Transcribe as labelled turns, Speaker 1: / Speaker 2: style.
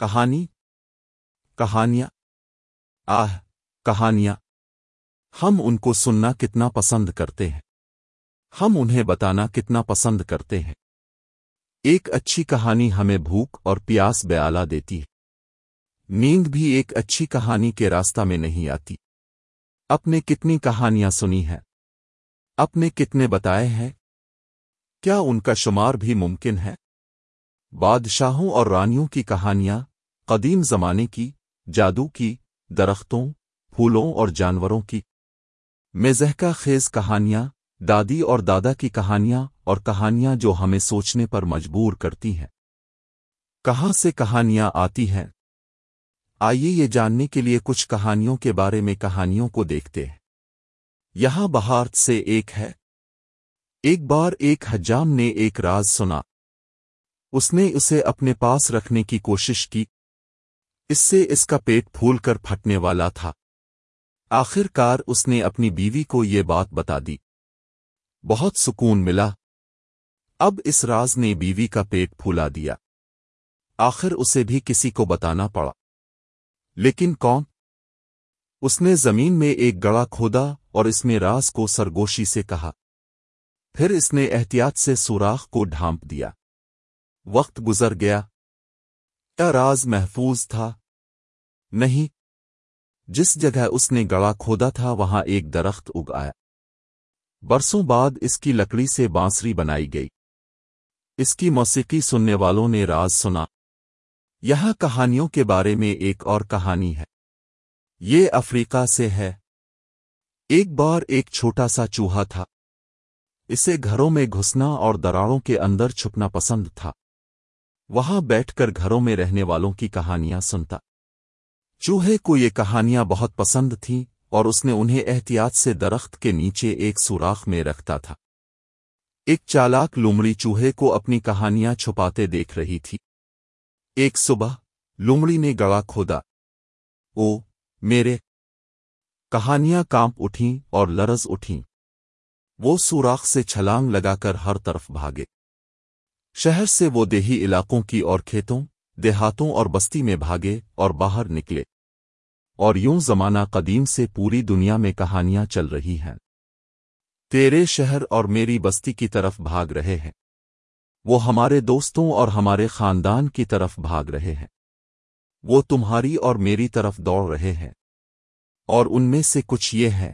Speaker 1: کہانی، کہانیاں، آہ، کہانیاں۔ ہم ان کو سننا کتنا پسند کرتے ہیں۔ ہم انہیں بتانا کتنا پسند کرتے ہیں۔ ایک اچھی کہانی ہمیں بھوک اور پیاس بیالا دیتی ہے۔ نیند بھی ایک اچھی کہانی کے راستہ میں نہیں آتی۔ اپنے کتنی کہانیاں سنی ہیں۔ اپنے کتنے بتائے ہیں۔ کیا ان کا شمار بھی ممکن ہے؟ بادشاہوں اور رانیوں کی کہانیاں قدیم زمانے کی، جادو کی، درختوں، پھولوں اور جانوروں کی۔ مزہکا خیز کہانیاں، دادی اور دادا کی کہانیاں اور کہانیاں جو ہمیں سوچنے پر مجبور کرتی ہیں۔ کہاں سے کہانیاں آتی ہیں؟ آئیے یہ جاننے کے لیے کچھ کہانیوں کے بارے میں کہانیوں کو دیکھتے ہیں۔ یہاں بہارت سے ایک ہے۔ ایک بار ایک حجام نے ایک راز سنا۔ اس نے اسے اپنے پاس رکھنے کی کوشش کی۔ اس سے اس کا پیٹ پھول کر پھٹنے والا تھا۔ آخر کار اس نے اپنی بیوی کو یہ بات بتا دی۔ بہت سکون ملا۔ اب اس راز نے بیوی کا پیٹ پھولا دیا۔ آخر اسے بھی کسی کو بتانا پڑا۔ لیکن کون؟ اس نے زمین میں ایک گڑا کھودا اور اس میں راز کو سرگوشی سے کہا۔ پھر اس نے احتیاط سے سوراخ کو ڈھانپ دیا۔ وقت گزر گیا۔ کیا راز محفوظ تھا؟ نہیں۔ جس جگہ اس نے گڑا کھودا تھا، وہاں ایک درخت اگ آیا۔ برسوں بعد اس کی لکڑی سے بانسری بنائی گئی۔ اس کی موسیقی سننے والوں نے راز سنا۔ یہاں کہانیوں کے بارے میں ایک اور کہانی ہے۔ یہ افریقہ سے ہے۔ ایک بار ایک چھوٹا سا چوہا تھا۔ اسے گھروں میں گھسنا اور دراڑوں کے اندر چھپنا پسند تھا۔ وہاں بیٹھ کر گھروں میں رہنے والوں کی کہانیاں سنتا۔ چوہے کو یہ کہانیاں بہت پسند تھیں اور اس نے انہیں احتیاط سے درخت کے نیچے ایک سوراخ میں رکھتا تھا۔ ایک چالاک لومڑی چوہے کو اپنی کہانیاں چھپاتے دیکھ رہی تھی۔ ایک صبح، لومڑی نے گڑا کھودا۔ او، میرے کہانیاں کانپ اٹھیں اور لرز اٹھیں۔ وہ سوراخ سے چھلانگ لگا کر ہر طرف بھاگے۔ شہر سے وہ دیہی علاقوں کی اور کھیتوں دیہاتوں اور بستی میں بھاگے اور باہر نکلے۔ اور یوں زمانہ قدیم سے پوری دنیا میں کہانیاں چل رہی ہیں۔ تیرے شہر اور میری بستی کی طرف بھاگ رہے ہیں۔ وہ ہمارے دوستوں اور ہمارے خاندان کی طرف بھاگ رہے ہیں۔ وہ تمہاری اور میری طرف دوڑ رہے ہیں۔ اور ان میں سے کچھ یہ ہیں